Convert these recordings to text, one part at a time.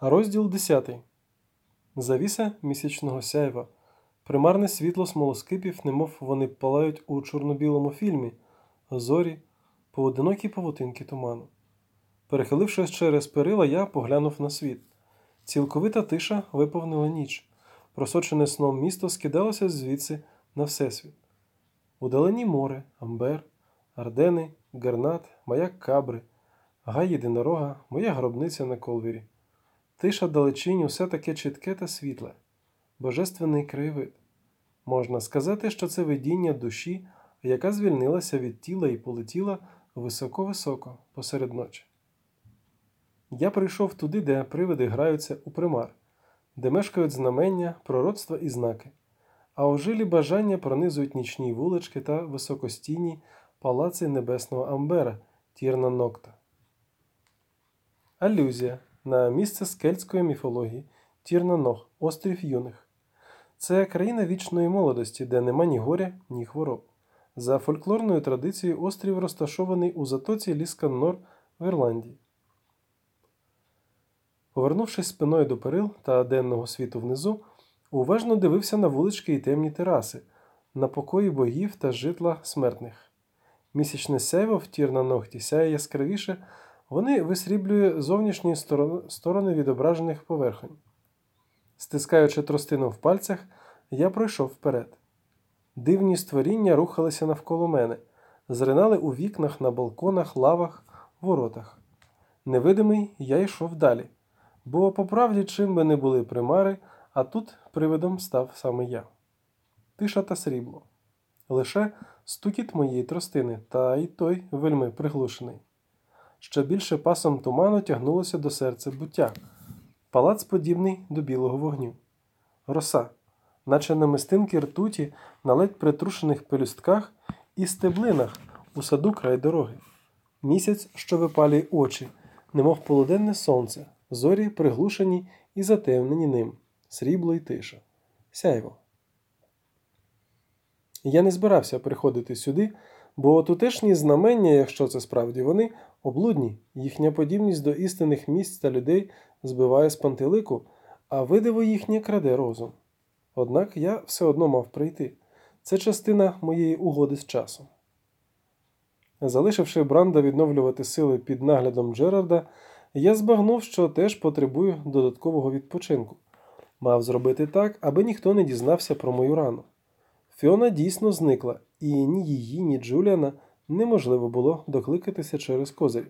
Розділ 10. Завіса місячного сяйва. Примарне світло смолоскипів, немов вони палають у чорно-білому фільмі, зорі, поодинокі павутинки туману. Перехилившись через перила, я поглянув на світ. Цілковита тиша виповнила ніч. Просочене сном місто скидалося звідси на всесвіт. Удалені море, Амбер, Ардени, Гернат, маяк Кабри, гай єдинорога, моя гробниця на колвірі. Тиша далечінь усе таке чітке та світле, божественний краєвид. Можна сказати, що це видіння душі, яка звільнилася від тіла і полетіла високо-високо посеред ночі. Я прийшов туди, де привиди граються у примар, де мешкають знамення, пророцтва і знаки, а ожилі бажання пронизують нічні вулички та високостійні палаци небесного Амбера, Тірна Нокта. Алюзія на місце скельтської міфології Тірнаног, острів юних. Це країна вічної молодості, де нема ні горя, ні хвороб. За фольклорною традицією, острів розташований у затоці Лісканнор в Ірландії. Повернувшись спиною до перил та денного світу внизу, уважно дивився на вулички і темні тераси, на покої богів та житла смертних. Місячне сяйво в Тірнаногті сяє яскравіше. Вони висріблює зовнішні сторони відображених поверхонь. Стискаючи тростину в пальцях, я пройшов вперед. Дивні створіння рухалися навколо мене, зринали у вікнах, на балконах, лавах, воротах. Невидимий я йшов далі, бо, по правді, чим би не були примари, а тут привидом став саме я. Тиша та срібло. Лише стукіт моєї тростини, та й той вельми приглушений. Ще більше пасом туману тягнулося до серця буття, палац подібний до білого вогню. Роса, наче намистинки ртуті на ледь притрушених пелюстках і стеблинах у саду край дороги. Місяць, що випалює очі, немов полуденне сонце, зорі приглушені і затемнені ним, срібло й тиша. Сяйво. Я не збирався приходити сюди, бо тутешні знамення, якщо це справді вони, облудні, їхня подібність до істинних місць та людей збиває з пантелику, а видиво їхнє краде розум. Однак я все одно мав прийти. Це частина моєї угоди з часом. Залишивши Бранда відновлювати сили під наглядом Джерарда, я збагнув, що теж потребую додаткового відпочинку. Мав зробити так, аби ніхто не дізнався про мою рану. Фіона дійсно зникла, і ні її, ні Джуліана неможливо було докликатися через козирі.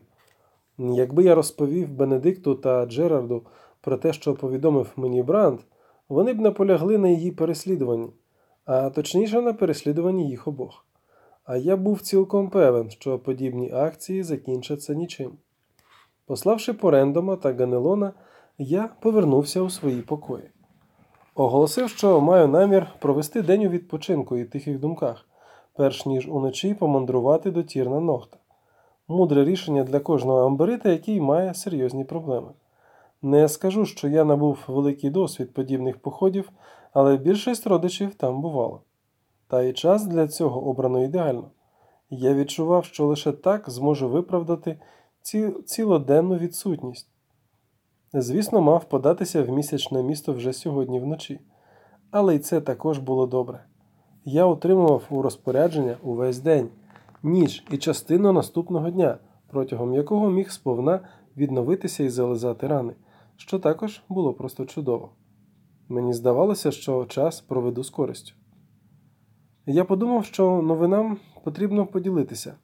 Якби я розповів Бенедикту та Джерарду про те, що повідомив мені Бранд, вони б наполягли на її переслідуванні, а точніше на переслідуванні їх обох. А я був цілком певен, що подібні акції закінчаться нічим. Пославши Порендома та Ганелона, я повернувся у свої покої. Оголосив, що маю намір провести день у відпочинку і тихих думках, перш ніж уночі помандрувати до Тірна Ногта. Мудре рішення для кожного амберита, який має серйозні проблеми. Не скажу, що я набув великий досвід подібних походів, але більшість родичів там бувало. Та й час для цього обрано ідеально. Я відчував, що лише так зможу виправдати ці... цілоденну відсутність. Звісно, мав податися в місячне місто вже сьогодні вночі, але й це також було добре. Я отримував у розпорядження увесь день, ніч і частину наступного дня, протягом якого міг сповна відновитися і зализати рани, що також було просто чудово. Мені здавалося, що час проведу з користю. Я подумав, що новинам потрібно поділитися,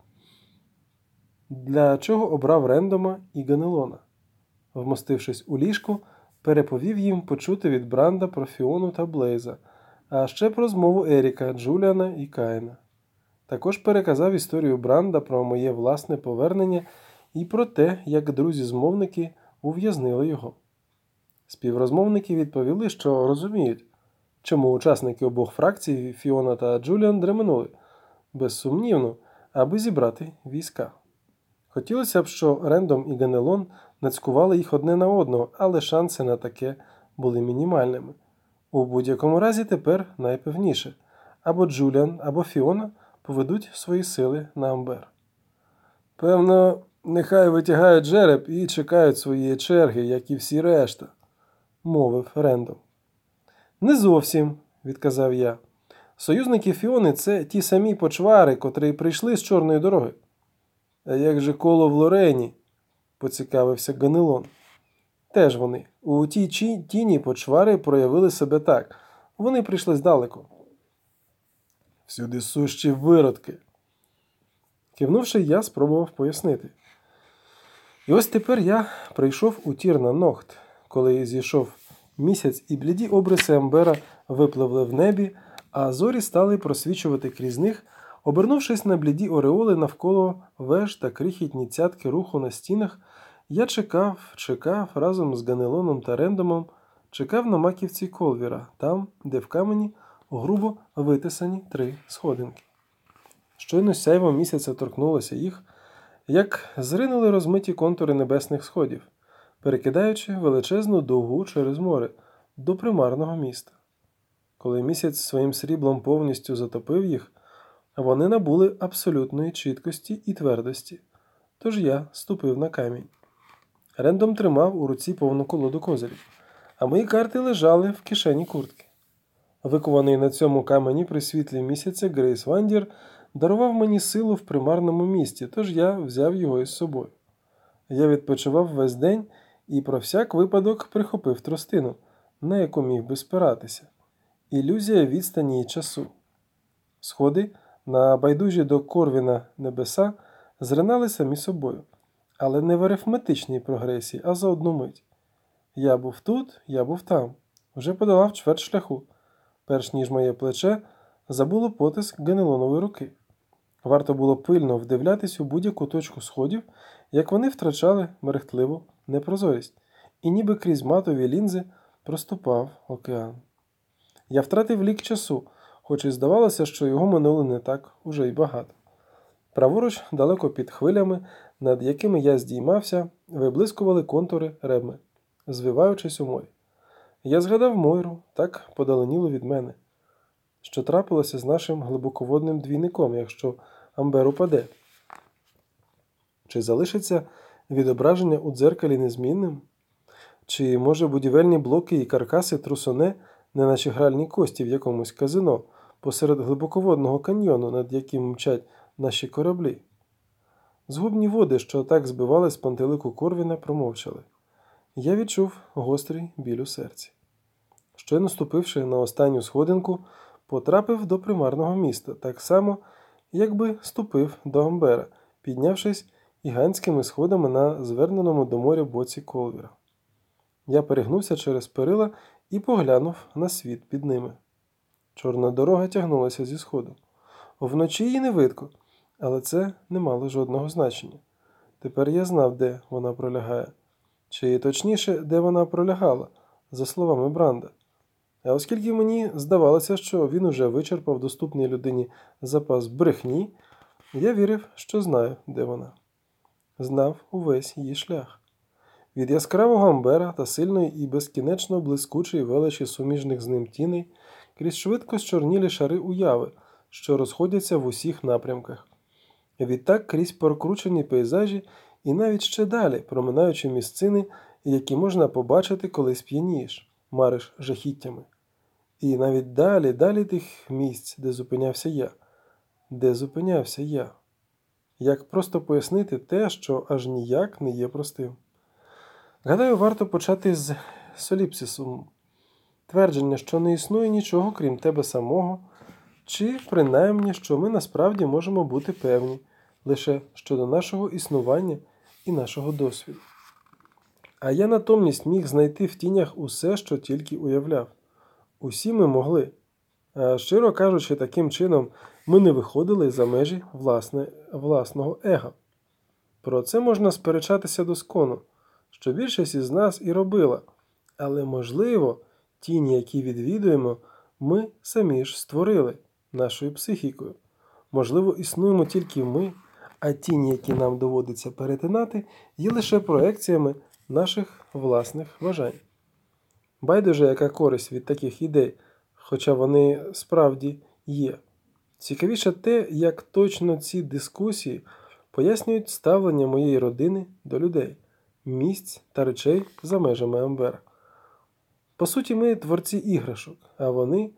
для чого обрав Рендома і Ганелона. Вмостившись у ліжку, переповів їм почути від Бранда про Фіону та Блейза а ще про змову Еріка, Джуліана і Каїна. Також переказав історію Бранда про моє власне повернення і про те, як друзі-змовники ув'язнили його. Співрозмовники відповіли, що розуміють, чому учасники обох фракцій Фіона та Джуліан дременули, безсумнівно, аби зібрати війська. Хотілося б, що Рендом і Ганелон нацькували їх одне на одного, але шанси на таке були мінімальними. У будь-якому разі тепер найпевніше або Джуліан, або Фіона поведуть свої сили на Амбер. Певно, Нехай витягають жереб і чекають своєї черги, як і всі решта, мовив Рендом. Не зовсім, відказав я. Союзники Фіони це ті самі почвари, котрі прийшли з Чорної дороги. А як же коло в Лорені? поцікавився Ганилон. Теж вони. У тій тіні почвари проявили себе так. Вони прийшли здалеку. Всюдисущі виродки. Кивнувши, я спробував пояснити. І ось тепер я прийшов у Тір-на Ногт, коли зійшов місяць і бліді обриси Амбера випливли в небі, а зорі стали просвічувати крізь них, обернувшись на бліді ореоли навколо веж та крихітні цятки руху на стінах, я чекав, чекав разом з Ганелоном та Рендомом, чекав на маківці колвіра, там, де в камені грубо витисані три сходинки. Щойно сяйво місяця торкнулося їх, як зринули розмиті контури небесних сходів, перекидаючи величезну довгу через море до примарного міста. Коли місяць своїм сріблом повністю затопив їх, вони набули абсолютної чіткості і твердості, тож я ступив на камінь. Рендом тримав у руці повну колоду козирів, а мої карти лежали в кишені куртки. Викований на цьому камені при світлі місяця Грейс Вандір дарував мені силу в примарному місті, тож я взяв його із собою. Я відпочивав весь день і про всяк випадок прихопив тростину, на яку міг би спиратися. Ілюзія відстані і часу. Сходи на байдужі до Корвіна небеса зринали самі собою, але не в арифметичній прогресії, а за одну мить. Я був тут, я був там, вже подолав чверть шляху, перш ніж моє плече забуло потиск Генелонової руки. Варто було пильно вдивлятись у будь-яку точку сходів, як вони втрачали мерехтливу непрозорість, і ніби крізь матові лінзи проступав океан. Я втратив лік часу, хоч і здавалося, що його минуло не так уже й багато. Праворуч, далеко під хвилями, над якими я здіймався, виблискували контури реми, звиваючись у морі. Я згадав Мойру, так подаленіло від мене що трапилося з нашим глибоководним двійником, якщо Амбер упаде? Чи залишиться відображення у дзеркалі незмінним? Чи, може, будівельні блоки і каркаси трусоне, не наче гральні кості в якомусь казино посеред глибоководного каньйону, над яким мчать наші кораблі? Згубні води, що так збивали з пантелику Корвіна, промовчали. Я відчув гострий біль у серці. Щойно ступивши на останню сходинку, потрапив до примарного міста, так само, якби ступив до Амбера, піднявшись гігантськими сходами на зверненому до моря боці колвіра. Я перегнувся через перила і поглянув на світ під ними. Чорна дорога тягнулася зі сходу. Вночі її не видко, але це не мало жодного значення. Тепер я знав, де вона пролягає, чи точніше, де вона пролягала, за словами Бранда. А оскільки мені здавалося, що він уже вичерпав доступній людині запас брехні, я вірив, що знаю, де вона. Знав увесь її шлях. Від яскравого амбера та сильної і безкінечно блискучої величі суміжних з ним тіней крізь швидко зчорнілі шари уяви, що розходяться в усіх напрямках. Відтак крізь прокручені пейзажі і навіть ще далі, проминаючи місцини, які можна побачити, коли сп'янієш мариш жахіттями. І навіть далі, далі тих місць, де зупинявся я, де зупинявся я. Як просто пояснити те, що аж ніяк не є простим. Гадаю, варто почати з соліпсису, твердження, що не існує нічого, крім тебе самого, чи принаймні, що ми насправді можемо бути певні лише щодо нашого існування і нашого досвіду. А я натомість міг знайти в тінях усе, що тільки уявляв. Усі ми могли. А щиро кажучи, таким чином ми не виходили за межі власне, власного ега. Про це можна сперечатися доскону, що більшість із нас і робила, але, можливо, тіні, які відвідуємо, ми самі ж створили нашою психікою. Можливо, існуємо тільки ми, а тіні, які нам доводиться перетинати, є лише проекціями наших власних бажань. Байдуже, яка користь від таких ідей, хоча вони справді є. Цікавіше те, як точно ці дискусії пояснюють ставлення моєї родини до людей, місць та речей за межами Амбера. По суті, ми творці іграшок, а вони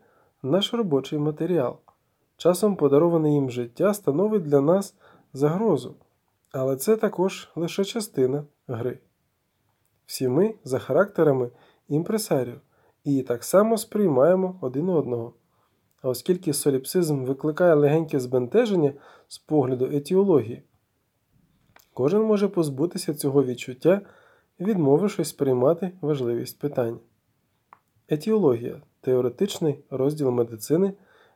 наш робочий матеріал. Часом подароване їм життя становить для нас загрозу, але це також лише частина гри. Всі ми за характерами імпресаріо і так само сприймаємо один одного. А оскільки соліпсизм викликає легеньке збентеження з погляду етіології, кожен може позбутися цього відчуття, відмовившись сприймати важливість питання. Етіологія теоретичний розділ медицини,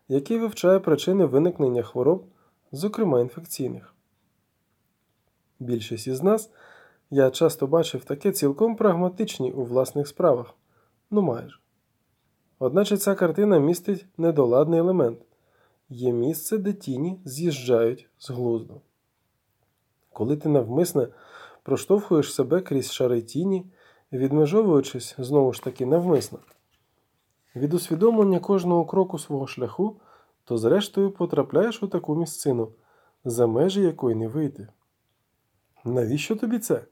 який вивчає причини виникнення хвороб, зокрема інфекційних. Більшість із нас я часто бачив таке цілком прагматичні у власних справах. Ну майже. Одначе ця картина містить недоладний елемент є місце, де тіні з'їжджають з глузду. Коли ти навмисне проштовхуєш себе крізь шари тіні, відмежовуючись знову ж таки навмисно, від усвідомлення кожного кроку свого шляху, то зрештою потрапляєш у таку місцину, за межі якої не вийти. Навіщо тобі це?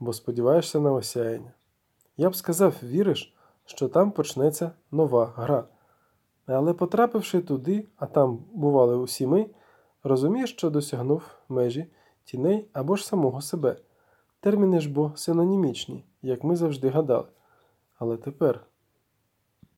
Бо сподіваєшся на осяяння. Я б сказав, віриш, що там почнеться нова гра. Але потрапивши туди, а там бували усі ми, розумієш, що досягнув межі тіней або ж самого себе. Терміни ж бо синонімічні, як ми завжди гадали. Але тепер